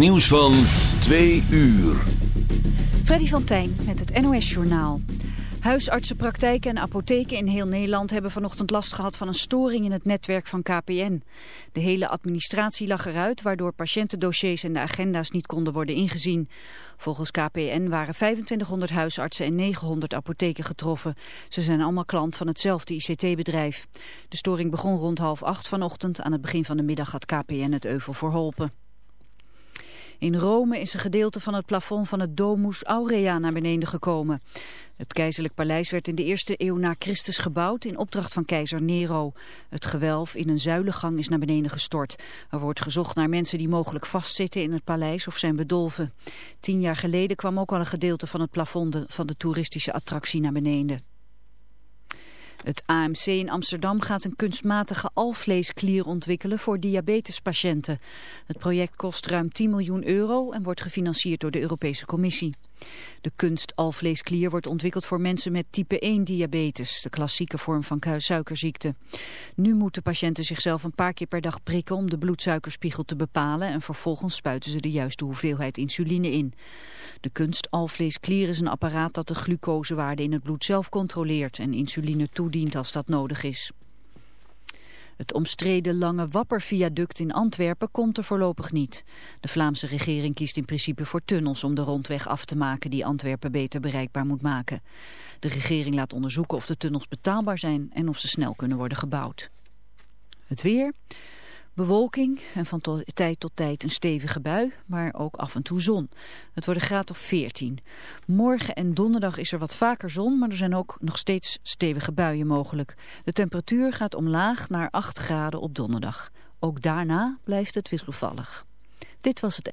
Nieuws van 2 uur. Freddy van Tijn met het NOS-journaal. Huisartsenpraktijken en apotheken in heel Nederland hebben vanochtend last gehad van een storing in het netwerk van KPN. De hele administratie lag eruit, waardoor patiëntendossiers en de agenda's niet konden worden ingezien. Volgens KPN waren 2500 huisartsen en 900 apotheken getroffen. Ze zijn allemaal klant van hetzelfde ICT-bedrijf. De storing begon rond half acht vanochtend. Aan het begin van de middag had KPN het euvel verholpen. In Rome is een gedeelte van het plafond van het Domus Aurea naar beneden gekomen. Het keizerlijk paleis werd in de eerste eeuw na Christus gebouwd in opdracht van keizer Nero. Het gewelf in een zuilengang is naar beneden gestort. Er wordt gezocht naar mensen die mogelijk vastzitten in het paleis of zijn bedolven. Tien jaar geleden kwam ook al een gedeelte van het plafond van de toeristische attractie naar beneden. Het AMC in Amsterdam gaat een kunstmatige alvleesklier ontwikkelen voor diabetespatiënten. Het project kost ruim 10 miljoen euro en wordt gefinancierd door de Europese Commissie. De kunstalvleesklier wordt ontwikkeld voor mensen met type 1 diabetes, de klassieke vorm van suikerziekte. Nu moeten patiënten zichzelf een paar keer per dag prikken om de bloedsuikerspiegel te bepalen en vervolgens spuiten ze de juiste hoeveelheid insuline in. De kunstalvleesklier is een apparaat dat de glucosewaarde in het bloed zelf controleert en insuline toedient als dat nodig is. Het omstreden Lange Wapperviaduct in Antwerpen komt er voorlopig niet. De Vlaamse regering kiest in principe voor tunnels om de rondweg af te maken die Antwerpen beter bereikbaar moet maken. De regering laat onderzoeken of de tunnels betaalbaar zijn en of ze snel kunnen worden gebouwd. Het weer... Bewolking en van tijd tot tijd een stevige bui, maar ook af en toe zon. Het wordt graad of 14. Morgen en donderdag is er wat vaker zon, maar er zijn ook nog steeds stevige buien mogelijk. De temperatuur gaat omlaag naar 8 graden op donderdag. Ook daarna blijft het wisselvallig. Dit was het.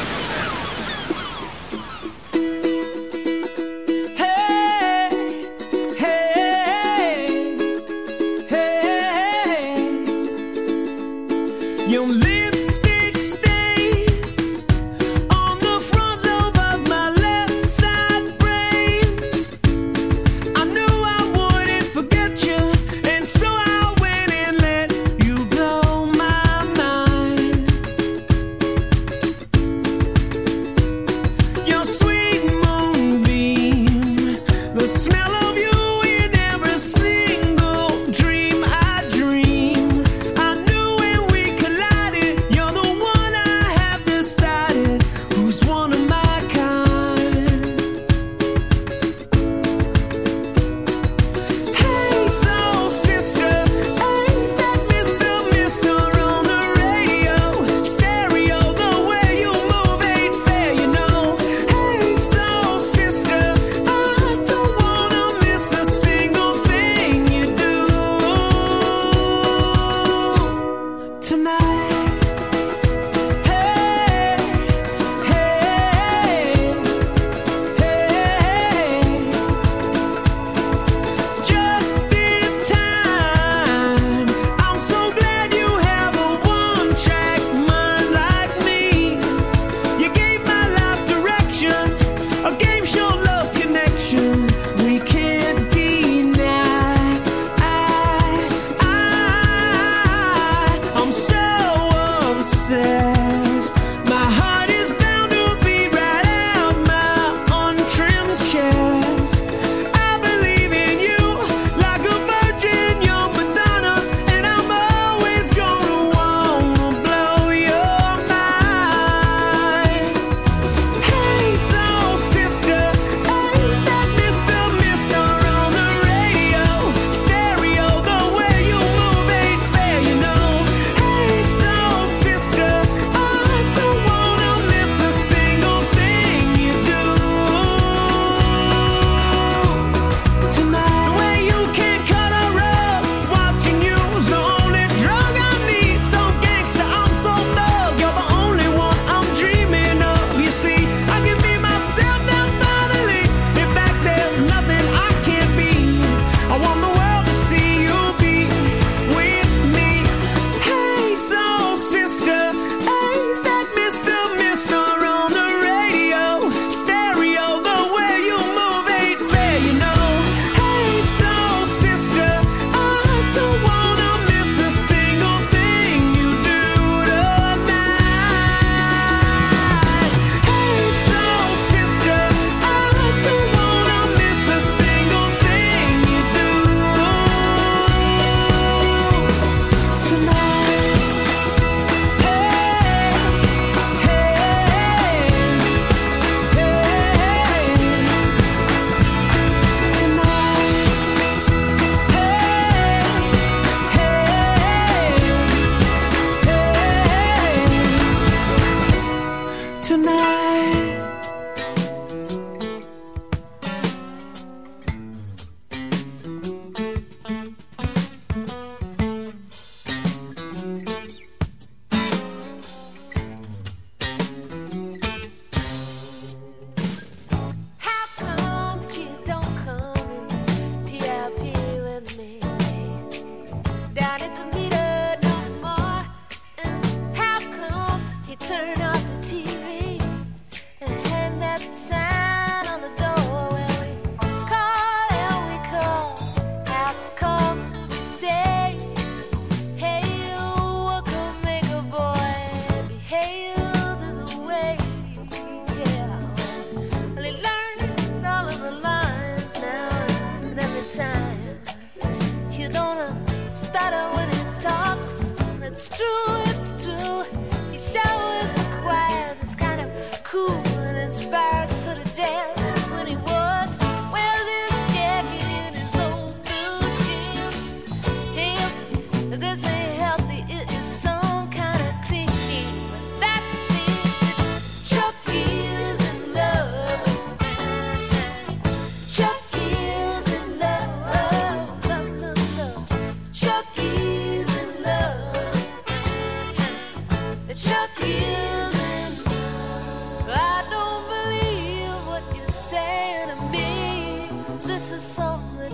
this is something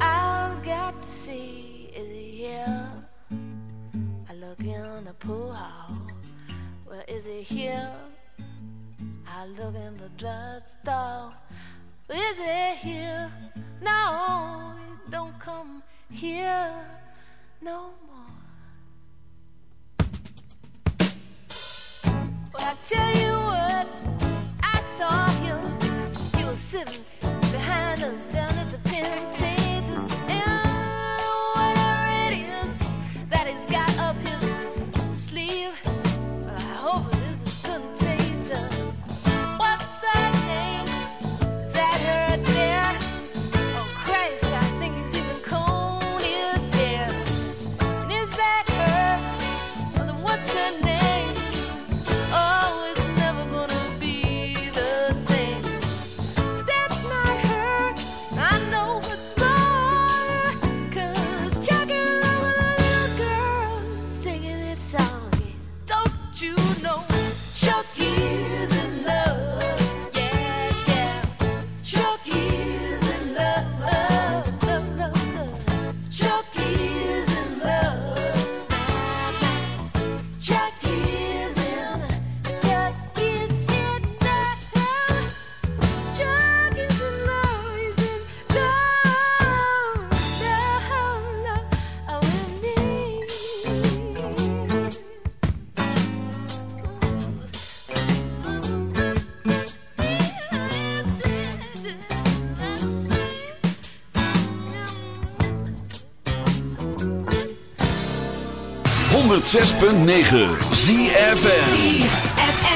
I've got to see. Is he here? I look in the pool hall. Well, is he here? I look in the drugstore. Well, is he here? No, he don't come here no more. Well, I tell you what, I saw him. He was sitting shadows down at the pin. 106.9 ZFN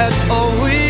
and always.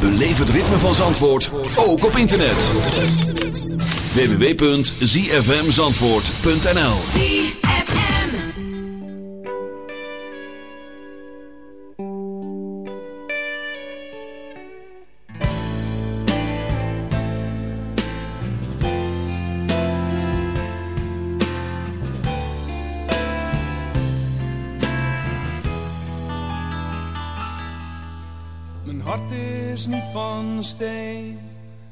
Beleef het ritme van Zandvoort ook op internet. www.zfmzandvoort.nl ZFM. Mijn hart is niet van steen,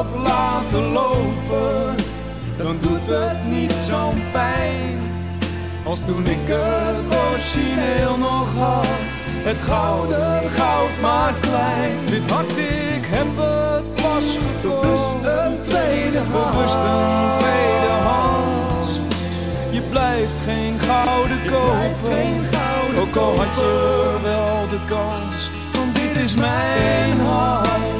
Op laten lopen, dan doet het niet zo'n pijn. Als toen ik het origineel nog had, het gouden goud maar klein. Dit hart, ik heb het pas gekocht. Bewust een tweede hand. Bewust een tweede hand. Je blijft geen gouden kopen, ook al had je wel de kans. Want dit is mijn hart,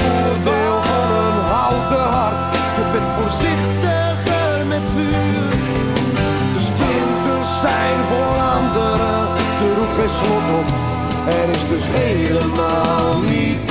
Deel van een houten hart. Je bent voorzichtiger met vuur. De splinters zijn voor anderen. De roep geen slot op. En is dus helemaal niet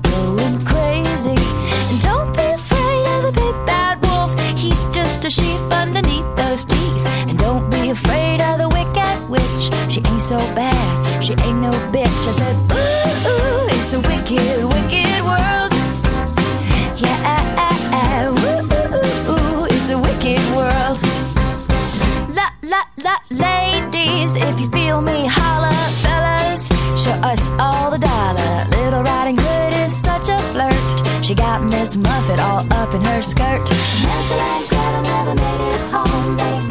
sheep underneath those teeth. And don't be afraid of the wicked witch. She ain't so bad, she ain't no bitch. I said, ooh, ooh, it's a wicked, wicked world. Yeah, ooh, ooh, ooh, it's a wicked world. La, la, la, ladies, if you feel me, holler Miss Muffet all up in her skirt. Hansel and Gretel never made it home. They